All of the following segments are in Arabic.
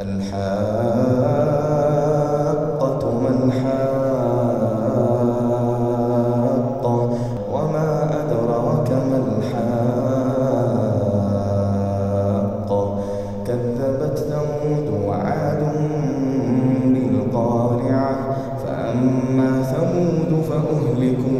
الحاقة ما الحاقة وما أدراك ما الحاقة كذبت ثمود وعاد بالقارعة فأما ثمود فأهلكوا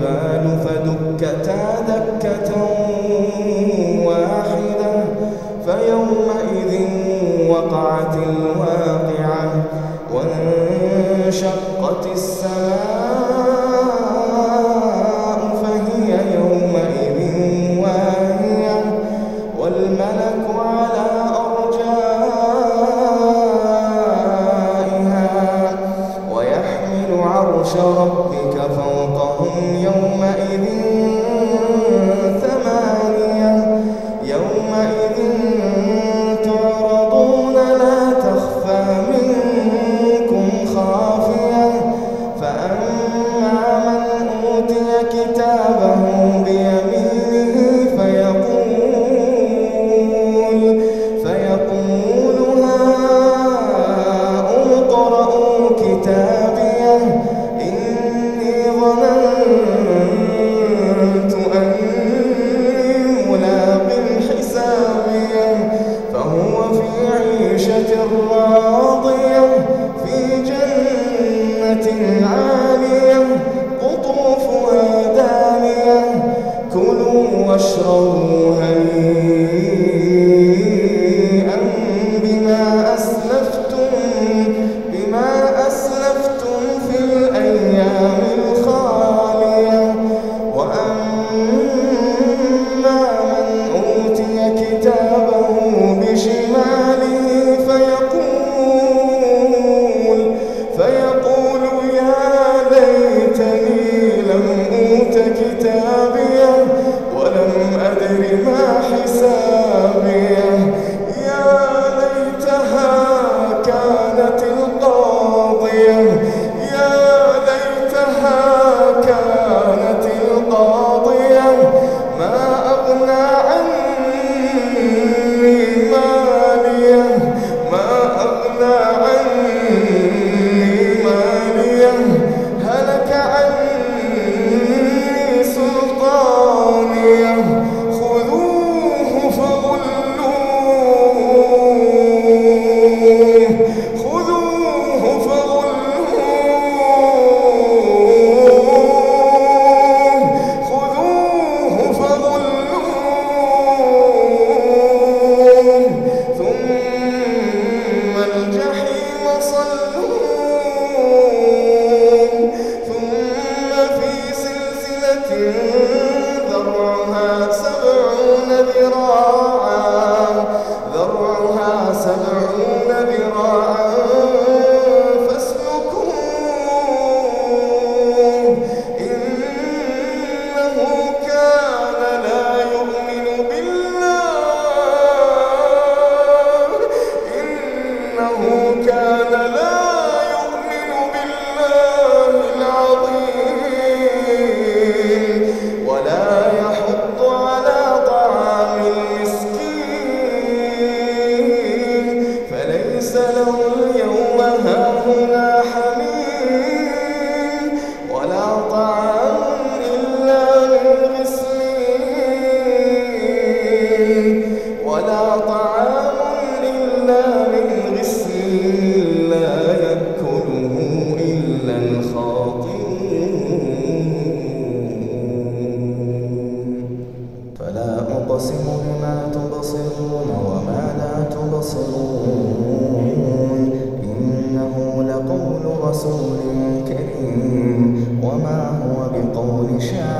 والجبال فدكتا دكة واحدة فيومئذ وقعت الواقعة وانشقت السماء. عرش ربك فوقهم يومئذ ثمانية يومئذ واشربوا هنيئا ولا يحض رسول كريم. وما هو بقول شاعر.